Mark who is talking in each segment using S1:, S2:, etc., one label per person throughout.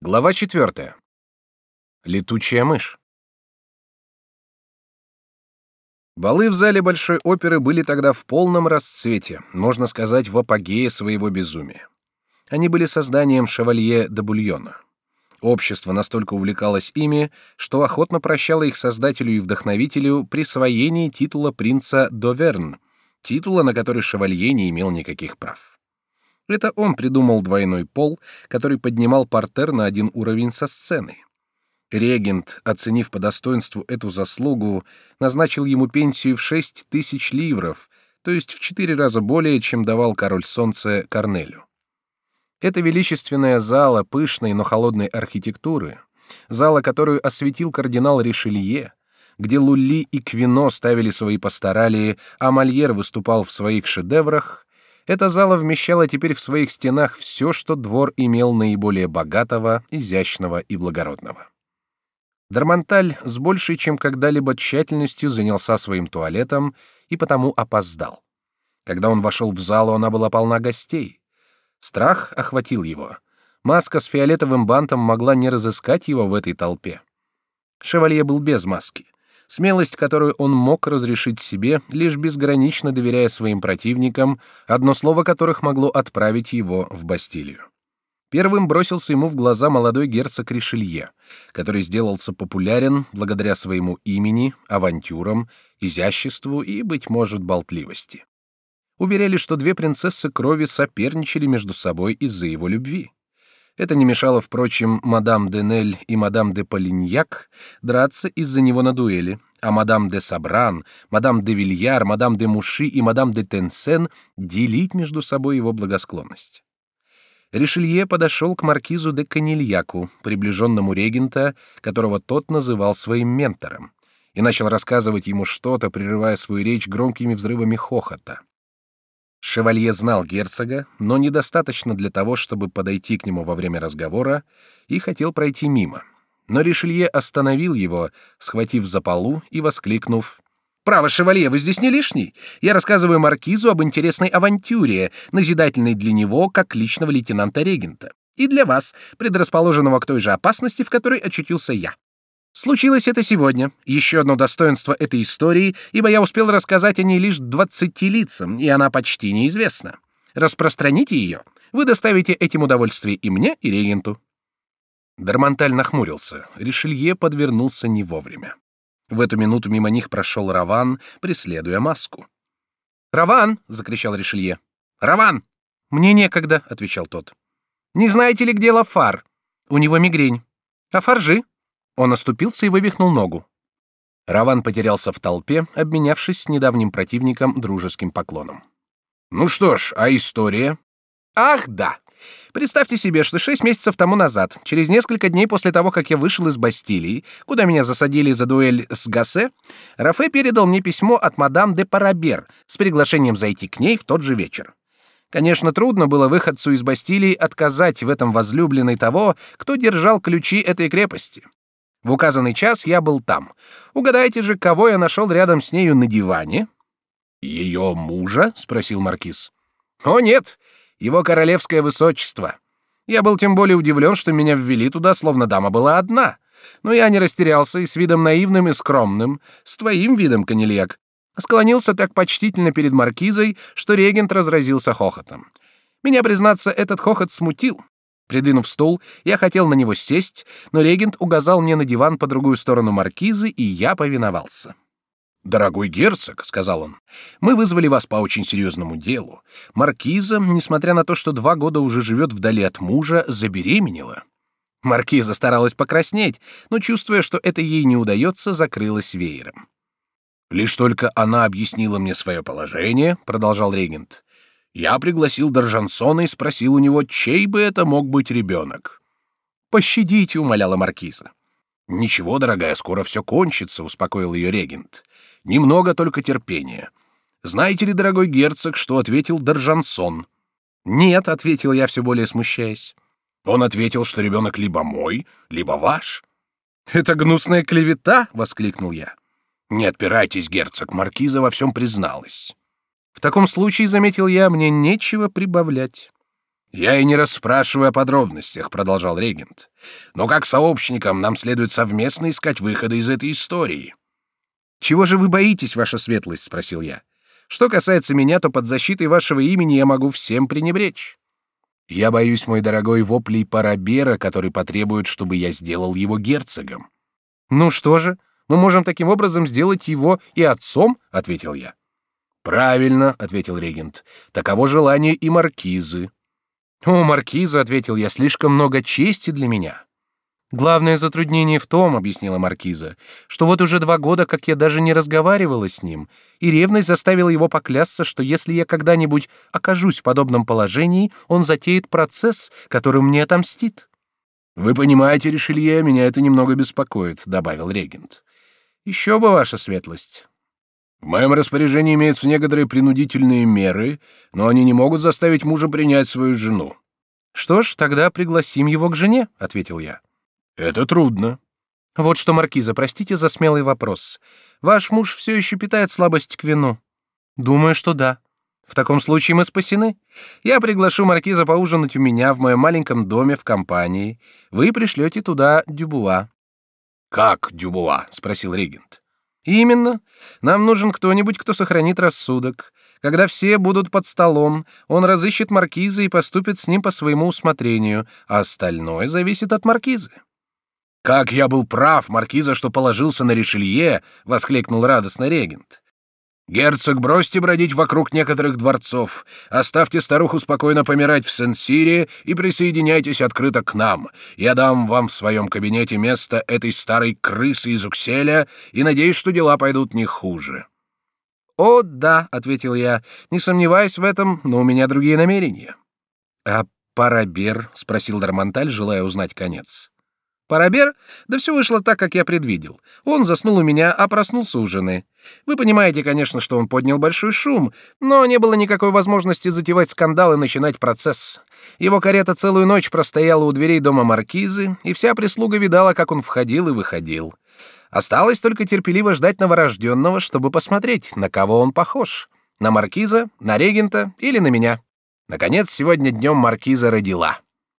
S1: Глава четвертая. Летучая мышь. Балы в зале Большой оперы были тогда в полном расцвете, можно сказать, в апогее своего безумия. Они были созданием шевалье де Бульона. Общество настолько увлекалось ими, что охотно прощало их создателю и вдохновителю присвоение титула принца Доверн, титула, на который шевалье не имел никаких прав. Это он придумал двойной пол, который поднимал портер на один уровень со сцены. Регент, оценив по достоинству эту заслугу, назначил ему пенсию в шесть тысяч ливров, то есть в четыре раза более, чем давал король солнца Корнелю. Эта величественная зала пышной, но холодной архитектуры, зала, которую осветил кардинал Ришелье, где Лулли и Квино ставили свои пасторалии, а Мольер выступал в своих шедеврах, эта зала вмещала теперь в своих стенах все, что двор имел наиболее богатого, изящного и благородного. Дармонталь с большей, чем когда-либо тщательностью занялся своим туалетом и потому опоздал. Когда он вошел в залу, она была полна гостей. Страх охватил его. Маска с фиолетовым бантом могла не разыскать его в этой толпе. Шевалье был без маски смелость, которую он мог разрешить себе, лишь безгранично доверяя своим противникам, одно слово которых могло отправить его в Бастилию. Первым бросился ему в глаза молодой герцог Ришелье, который сделался популярен благодаря своему имени, авантюрам, изяществу и, быть может, болтливости. Уверяли, что две принцессы крови соперничали между собой из-за его любви. Это не мешало, впрочем, мадам де Нель и мадам де Полиньяк драться из-за него на дуэли, а мадам де Сабран, мадам де Вильяр, мадам де Муши и мадам де Тенсен делить между собой его благосклонность. Ришелье подошел к маркизу де Канильяку, приближенному регента, которого тот называл своим ментором, и начал рассказывать ему что-то, прерывая свою речь громкими взрывами хохота. Шевалье знал герцога, но недостаточно для того, чтобы подойти к нему во время разговора, и хотел пройти мимо. Но Ришелье остановил его, схватив за полу и воскликнув: "Право, шевалье, вы здесь не лишний. Я рассказываю маркизу об интересной авантюре, назидательной для него как личного лейтенанта-регента, и для вас, предрасположенного к той же опасности, в которой очутился я. Случилось это сегодня. Еще одно достоинство этой истории, ибо я успел рассказать о ней лишь двадцати лицам, и она почти неизвестна. Распространите ее. Вы доставите этим удовольствие и мне, и регенту. Дармонталь нахмурился. Ришелье подвернулся не вовремя. В эту минуту мимо них прошел Раван, преследуя маску. «Раван!» — закричал Ришелье. «Раван!» «Мне некогда», — отвечал тот. «Не знаете ли, где Лафар? У него мигрень. А Фаржи?» Он оступился и вывихнул ногу. Раван потерялся в толпе, обменявшись с недавним противником дружеским поклоном. Ну что ж, а история? Ах, да. Представьте себе, что шесть месяцев тому назад, через несколько дней после того, как я вышел из Бастилии, куда меня засадили за дуэль с Гассе, Рафе передал мне письмо от мадам де Парабер с приглашением зайти к ней в тот же вечер. Конечно, трудно было выходцу из Бастилии отказать в этом возлюбленной того, кто держал ключи этой крепости. В указанный час я был там. Угадайте же, кого я нашел рядом с нею на диване? Ее мужа? спросил маркиз. О нет, его королевское высочество. Я был тем более удивлен, что меня ввели туда, словно дама была одна. Но я не растерялся и с видом наивным и скромным, с твоим видом, Канильяк, склонился так почтительно перед маркизой, что регент разразился хохотом. Меня, признаться, этот хохот смутил. Придвинув стул, я хотел на него сесть, но регент указал мне на диван по другую сторону маркизы, и я повиновался. «Дорогой герцог», — сказал он, — «мы вызвали вас по очень серьезному делу. Маркиза, несмотря на то, что два года уже живет вдали от мужа, забеременела». Маркиза старалась покраснеть, но, чувствуя, что это ей не удается, закрылась веером. «Лишь только она объяснила мне свое положение», — продолжал регент, я пригласил Доржансона и спросил у него, чей бы это мог быть ребенок. «Пощадите», — умоляла маркиза. «Ничего, дорогая, скоро все кончится», — успокоил ее регент. «Немного только терпения. Знаете ли, дорогой герцог, что ответил Доржансон?» «Нет», — ответил я, все более смущаясь. Он ответил, что ребенок либо мой, либо ваш. «Это гнусная клевета!» — воскликнул я. «Не отпирайтесь, герцог, маркиза во всем призналась». В таком случае, заметил я, мне нечего прибавлять. Я и не расспрашиваю о подробностях, продолжал регент. Но как сообщникам нам следует совместно искать выходы из этой истории. Чего же вы боитесь, ваша светлость, спросил я. Что касается меня, то под защитой вашего имени я могу всем пренебречь. Я боюсь, мой дорогой, воплей Парабера, который потребует, чтобы я сделал его герцогом. Ну что же, мы можем таким образом сделать его и отцом, ответил я. Правильно, ответил регент. Таково желание и маркизы. О, маркиза, ответил я, слишком много чести для меня. Главное затруднение в том, объяснила маркиза, что вот уже два года, как я даже не разговаривала с ним, и ревность заставила его поклясться, что если я когда-нибудь окажусь в подобном положении, он затеет процесс, который мне отомстит. Вы понимаете, Ришелье, меня это немного беспокоит, добавил регент. Еще бы ваша светлость. В моем распоряжении имеются некоторые принудительные меры, но они не могут заставить мужа принять свою жену. Что ж, тогда пригласим его к жене, ответил я. Это трудно. Вот что, маркиза, простите за смелый вопрос. Ваш муж все еще питает слабость к вину. Думаю, что да. В таком случае мы спасены. Я приглашу маркиза поужинать у меня в моем маленьком доме в компании. Вы пришлете туда Дюбуа. Как Дюбуа? спросил регент. Именно. Нам нужен кто-нибудь, кто сохранит рассудок. Когда все будут под столом, он разыщет маркиза и поступит с ним по своему усмотрению, а остальное зависит от маркизы. Как я был прав, маркиза, что положился на Ришелье, воскликнул радостно регент. Герцог, бросьте бродить вокруг некоторых дворцов, оставьте старуху спокойно помирать в Сен-Сире и присоединяйтесь открыто к нам. Я дам вам в своем кабинете место этой старой крысы из Укселя и надеюсь, что дела пойдут не хуже. О, да, ответил я, не сомневаюсь в этом, но у меня другие намерения. А Парабер? спросил Дармонталь, желая узнать конец. Парабер? Да все вышло так, как я предвидел. Он заснул у меня, а проснулся у жены. Вы понимаете, конечно, что он поднял большой шум, но не было никакой возможности затевать скандал и начинать процесс. Его карета целую ночь простояла у дверей дома маркизы, и вся прислуга видала, как он входил и выходил. Осталось только терпеливо ждать новорожденного, чтобы посмотреть, на кого он похож. На маркиза, на регента или на меня. Наконец, сегодня днем маркиза родила.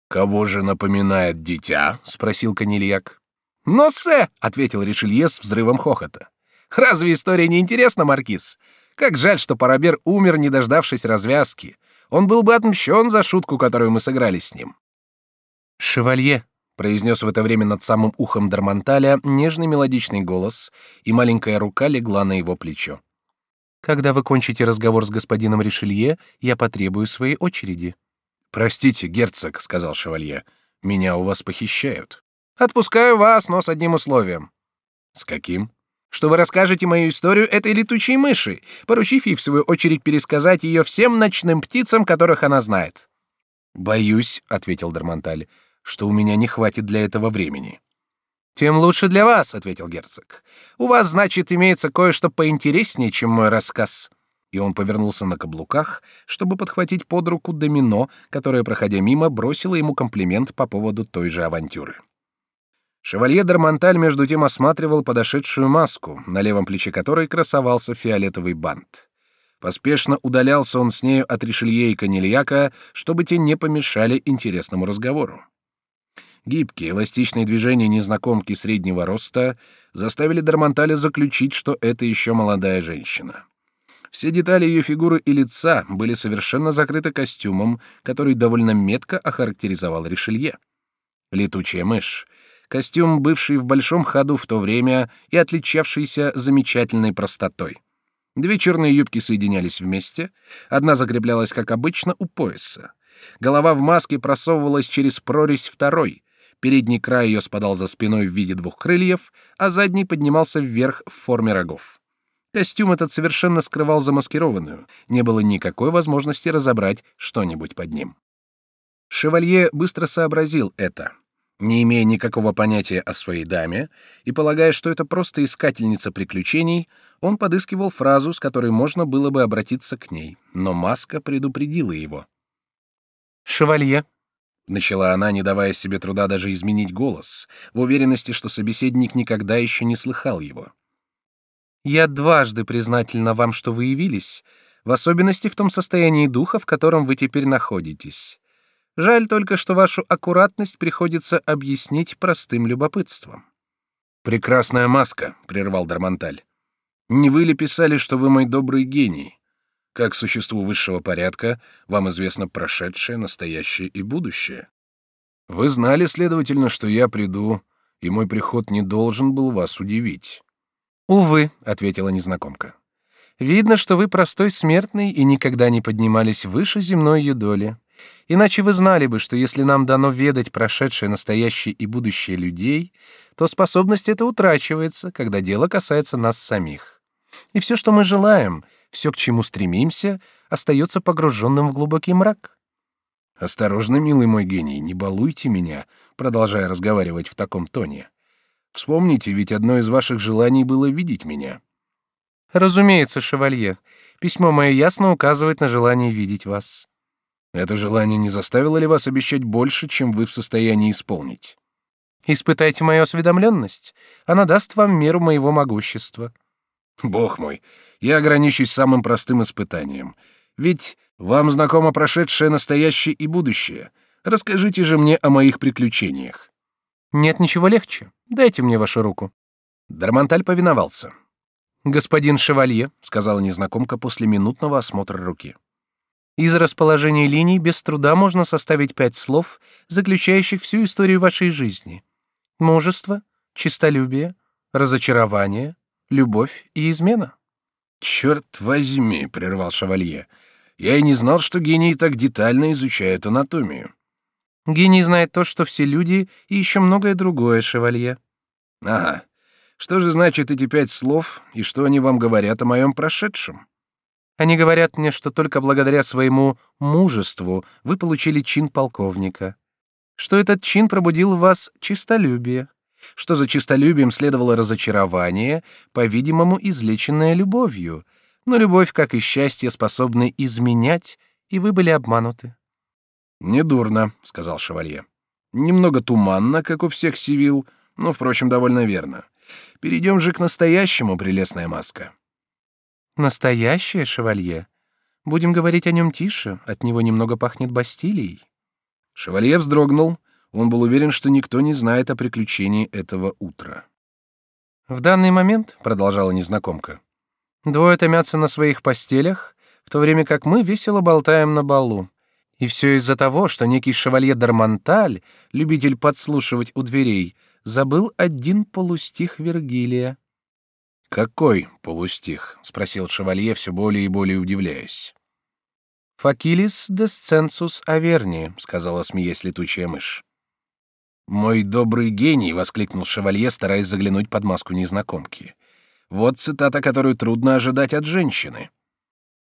S1: «Кого же напоминает дитя?» — спросил Канильяк. «Носе!» — ответил Ришелье с взрывом хохота. «Разве история не интересна, Маркиз? Как жаль, что Парабер умер, не дождавшись развязки. Он был бы отмщен за шутку, которую мы сыграли с ним». «Шевалье», — произнес в это время над самым ухом Дармонталя нежный мелодичный голос, и маленькая рука легла на его плечо. «Когда вы кончите разговор с господином Ришелье, я потребую своей очереди». Простите, герцог, сказал шевалье, меня у вас похищают. Отпускаю вас, но с одним условием. С каким? Что вы расскажете мою историю этой летучей мыши, поручив ей в свою очередь пересказать ее всем ночным птицам, которых она знает. Боюсь, ответил Дармонталь, что у меня не хватит для этого времени. Тем лучше для вас, ответил герцог. У вас, значит, имеется кое-что поинтереснее, чем мой рассказ и он повернулся на каблуках, чтобы подхватить под руку Домино, которая, проходя мимо, бросила ему комплимент по поводу той же авантюры. Шевалье Дармонталь между тем осматривал подошедшую маску, на левом плече которой красовался фиолетовый бант. Поспешно удалялся он с нею от Ришелье и Канильяка, чтобы те не помешали интересному разговору. Гибкие, эластичные движения незнакомки среднего роста заставили Дармонталя заключить, что это еще молодая женщина. Все детали ее фигуры и лица были совершенно закрыты костюмом, который довольно метко охарактеризовал Ришелье. Летучая мышь. Костюм, бывший в большом ходу в то время и отличавшийся замечательной простотой. Две черные юбки соединялись вместе, одна закреплялась, как обычно, у пояса. Голова в маске просовывалась через прорезь второй. Передний край ее спадал за спиной в виде двух крыльев, а задний поднимался вверх в форме рогов. Костюм этот совершенно скрывал замаскированную, не было никакой возможности разобрать что-нибудь под ним. Шевалье быстро сообразил это. Не имея никакого понятия о своей даме и полагая, что это просто искательница приключений, он подыскивал фразу, с которой можно было бы обратиться к ней, но маска предупредила его. «Шевалье», — начала она, не давая себе труда даже изменить голос, в уверенности, что собеседник никогда еще не слыхал его. Я дважды признательна вам, что вы явились, в особенности в том состоянии духа, в котором вы теперь находитесь. Жаль только, что вашу аккуратность приходится объяснить простым любопытством. Прекрасная маска, прервал Дармонталь. Не вы ли писали, что вы мой добрый гений? Как существу высшего порядка, вам известно прошедшее, настоящее и будущее. Вы знали, следовательно, что я приду, и мой приход не должен был вас удивить. Увы, ответила незнакомка. Видно, что вы простой смертный и никогда не поднимались выше земной юдоли. Иначе вы знали бы, что если нам дано ведать прошедшее, настоящее и будущее людей, то способность эта утрачивается, когда дело касается нас самих. И все, что мы желаем, все, к чему стремимся, остается погруженным в глубокий мрак. Осторожно, милый мой гений, не балуйте меня, продолжая разговаривать в таком тоне. Вспомните, ведь одно из ваших желаний было видеть меня. Разумеется, шевалье. Письмо мое ясно указывает на желание видеть вас. Это желание не заставило ли вас обещать больше, чем вы в состоянии исполнить? Испытайте мою осведомленность. Она даст вам меру моего могущества. Бог мой, я ограничусь самым простым испытанием. Ведь вам знакомо прошедшее, настоящее и будущее. Расскажите же мне о моих приключениях. Нет ничего легче. Дайте мне вашу руку. Дармонталь повиновался. Господин шевалье, сказала незнакомка после минутного осмотра руки. Из расположения линий без труда можно составить пять слов, заключающих всю историю вашей жизни: мужество, честолюбие, разочарование, любовь и измена. Черт возьми, прервал шевалье. Я и не знал, что гении так детально изучают анатомию. Гений знает то, что все люди, и еще многое другое, шевалье. Ага. Что же значит эти пять слов, и что они вам говорят о моем прошедшем? Они говорят мне, что только благодаря своему мужеству вы получили чин полковника, что этот чин пробудил в вас чистолюбие, что за чистолюбием следовало разочарование, по-видимому, излеченное любовью, но любовь, как и счастье, способны изменять, и вы были обмануты. Недурно, сказал шевалье. Немного туманно, как у всех сивил, но, впрочем, довольно верно. Перейдем же к настоящему, прелестная маска. Настоящее шевалье. Будем говорить о нем тише, от него немного пахнет Бастилией. Шевалье вздрогнул. Он был уверен, что никто не знает о приключении этого утра. В данный момент, продолжала незнакомка, двое томятся на своих постелях, в то время как мы весело болтаем на балу. И все из-за того, что некий шевалье Дармонталь, любитель подслушивать у дверей, забыл один полустих Вергилия. Какой полустих? спросил шевалье, все более и более удивляясь. Факилис десценсус аверни, сказала смеясь летучая мышь. Мой добрый гений, воскликнул шевалье, стараясь заглянуть под маску незнакомки. Вот цитата, которую трудно ожидать от женщины.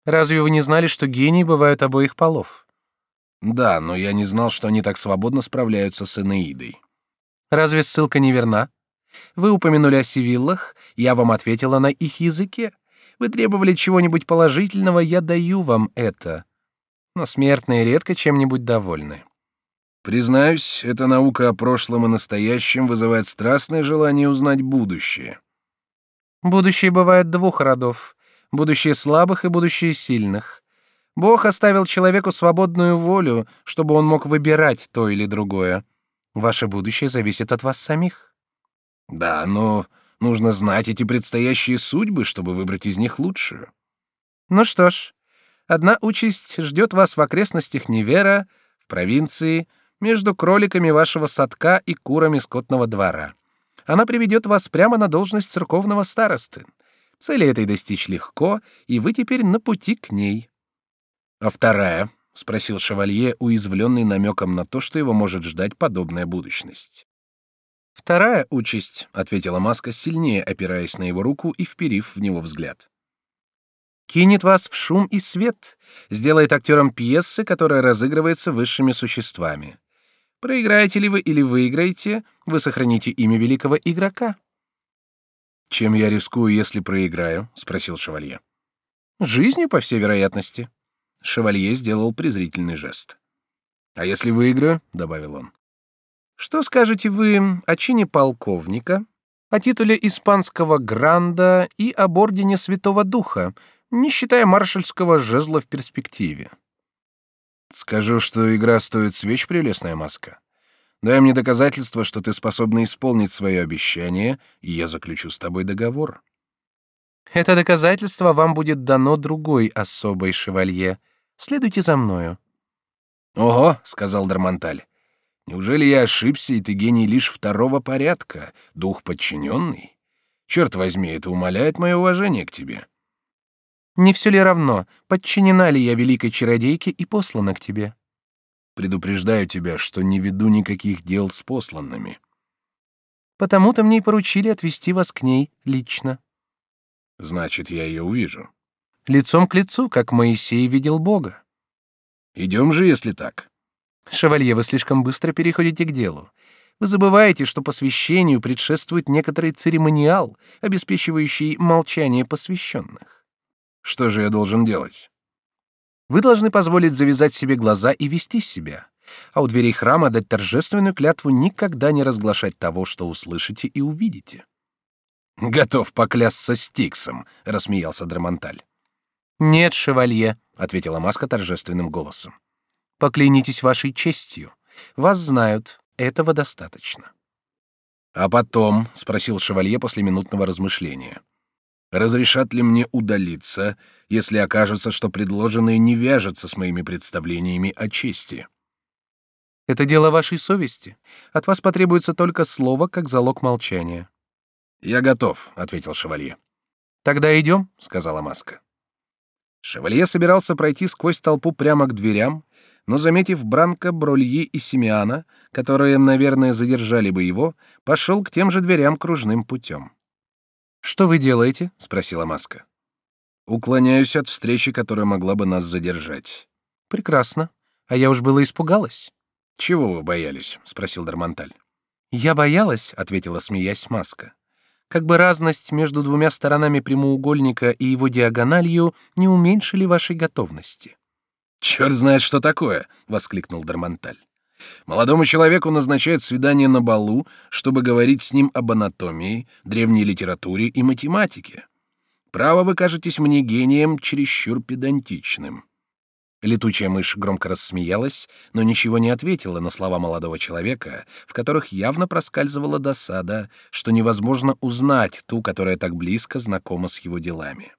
S1: Разве вы не знали, что гении бывают обоих полов? Да, но я не знал, что они так свободно справляются с Энеидой. Разве ссылка не верна? Вы упомянули о сивиллах, я вам ответила на их языке. Вы требовали чего-нибудь положительного, я даю вам это. Но смертные редко чем-нибудь довольны. Признаюсь, эта наука о прошлом и настоящем вызывает страстное желание узнать будущее. Будущее бывает двух родов: будущее слабых и будущее сильных. Бог оставил человеку свободную волю, чтобы он мог выбирать то или другое. Ваше будущее зависит от вас самих. Да, но нужно знать эти предстоящие судьбы, чтобы выбрать из них лучшую. Ну что ж, одна участь ждет вас в окрестностях Невера, в провинции, между кроликами вашего садка и курами скотного двора. Она приведет вас прямо на должность церковного старосты. Цели этой достичь легко, и вы теперь на пути к ней. А вторая, спросил шевалье, уязвленный намеком на то, что его может ждать подобная будущность. Вторая участь, ответила Маска, сильнее опираясь на его руку и вперив в него взгляд. Кинет вас в шум и свет, сделает актером пьесы, которая разыгрывается высшими существами. Проиграете ли вы или выиграете, вы сохраните имя великого игрока. Чем я рискую, если проиграю? спросил шевалье. Жизнью, по всей вероятности. Шевалье сделал презрительный жест. А если выиграю, добавил он, что скажете вы о чине полковника, о титуле испанского гранда и об ордене Святого Духа, не считая маршальского жезла в перспективе? Скажу, что игра стоит свеч, прелестная маска. Дай мне доказательство, что ты способна исполнить свое обещание, и я заключу с тобой договор.
S2: Это доказательство вам будет дано другой особой шевалье. Следуйте за мною.
S1: Ого, сказал Дармонталь. Неужели я ошибся, и ты гений лишь второго порядка, дух подчиненный? Черт возьми, это умаляет мое уважение к тебе.
S2: Не все ли равно, подчинена ли я великой чародейке и послана к тебе?
S1: Предупреждаю тебя, что не веду никаких дел с посланными.
S2: Потому-то мне и поручили отвести вас к ней лично.
S1: Значит, я ее увижу.
S2: Лицом к лицу, как Моисей видел Бога.
S1: Идем же, если так.
S2: Шевалье, вы слишком быстро переходите к делу. Вы забываете, что посвящению предшествует некоторый церемониал, обеспечивающий молчание посвященных.
S1: Что же я должен делать?
S2: Вы должны позволить завязать себе глаза и вести себя, а у дверей храма дать торжественную клятву никогда не разглашать того, что услышите и увидите.
S1: Готов поклясться Стиксом, рассмеялся Драмонталь.
S2: Нет, шевалье, ответила маска торжественным голосом. Поклянитесь вашей честью. Вас знают, этого достаточно.
S1: А потом, спросил шевалье после минутного размышления разрешат ли мне удалиться, если окажется, что предложенное не вяжется с моими представлениями о чести.
S2: Это дело вашей совести. От вас потребуется только слово, как залог молчания.
S1: Я готов, ответил шевалье.
S2: Тогда идем,
S1: сказала маска. Шевалье собирался пройти сквозь толпу прямо к дверям, но заметив Бранка, Брольи и Симеана, которые, наверное, задержали бы его, пошел к тем же дверям кружным путем.
S2: Что вы делаете? спросила Маска.
S1: Уклоняюсь от встречи, которая могла бы нас задержать.
S2: Прекрасно. А я уж было испугалась.
S1: Чего вы боялись? спросил Дармонталь.
S2: Я боялась, ответила смеясь Маска. Как бы разность между двумя сторонами прямоугольника и его диагональю не уменьшили вашей готовности.
S1: Черт знает, что такое! воскликнул Дармонталь. Молодому человеку назначают свидание на балу, чтобы говорить с ним об анатомии, древней литературе и математике. Право вы кажетесь мне гением чересчур педантичным. Летучая мышь громко рассмеялась, но ничего не ответила на слова молодого человека, в которых явно проскальзывала досада, что невозможно узнать ту, которая так близко знакома с его делами.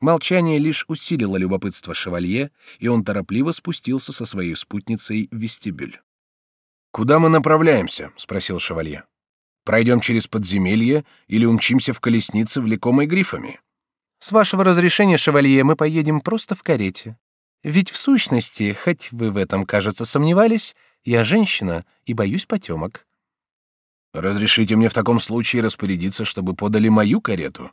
S1: Молчание лишь усилило любопытство шевалье, и он торопливо спустился со своей спутницей в вестибюль. Куда мы направляемся? – спросил шевалье. Пройдем через подземелье или умчимся в колеснице, влекомой грифами?
S2: С вашего разрешения, шевалье, мы поедем просто в карете. Ведь в сущности, хоть вы в этом, кажется, сомневались, я женщина и боюсь потемок.
S1: Разрешите мне в таком случае распорядиться, чтобы подали мою карету.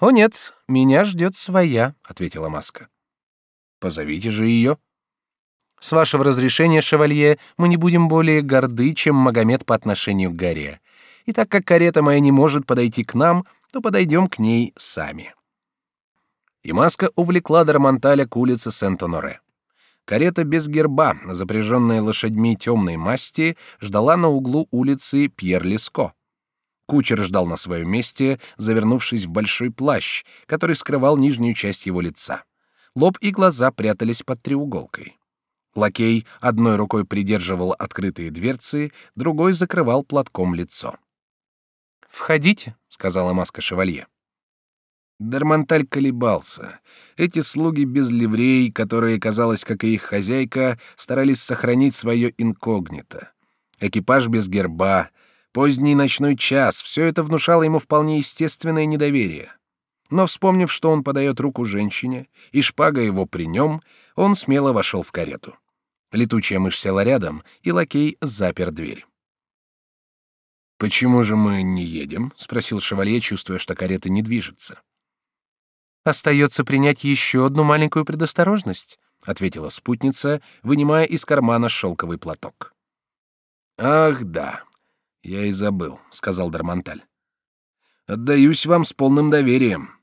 S2: О нет, меня ждет своя, ответила Маска.
S1: Позовите же ее.
S2: С вашего разрешения, шевалье, мы не будем более горды, чем Магомед по отношению к горе. И так как карета моя не может подойти к нам, то подойдем к ней сами.
S1: И Маска увлекла Дармонталя к улице Сент-Оноре. Карета без герба, запряженная лошадьми темной масти, ждала на углу улицы Пьер-Леско. Кучер ждал на своем месте, завернувшись в большой плащ, который скрывал нижнюю часть его лица. Лоб и глаза прятались под треуголкой. Лакей одной рукой придерживал открытые дверцы, другой закрывал платком лицо.
S2: «Входите», — сказала маска шевалье.
S1: Дармонталь колебался. Эти слуги без ливрей, которые, казалось, как и их хозяйка, старались сохранить свое инкогнито. Экипаж без герба, Поздний ночной час, все это внушало ему вполне естественное недоверие. Но вспомнив, что он подает руку женщине, и шпага его при нем, он смело вошел в карету. Летучая мышь села рядом, и лакей запер дверь. «Почему же мы не едем?» — спросил шевалье, чувствуя, что карета не движется.
S2: «Остается принять еще одну маленькую предосторожность», — ответила спутница, вынимая из кармана шелковый платок.
S1: «Ах, да. Я и забыл, сказал Дармонталь. Отдаюсь вам с полным доверием.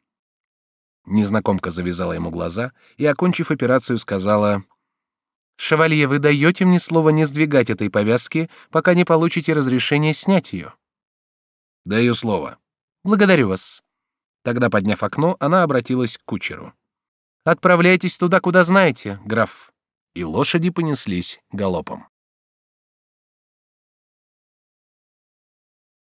S1: Незнакомка завязала ему глаза и, окончив операцию, сказала:
S2: "Шевалье, вы даете мне слово не сдвигать этой повязки, пока не получите разрешение снять ее?»
S1: Даю слово.
S2: Благодарю вас.
S1: Тогда, подняв окно, она обратилась к кучеру.
S2: Отправляйтесь туда, куда знаете, граф. и лошади понеслись галопом.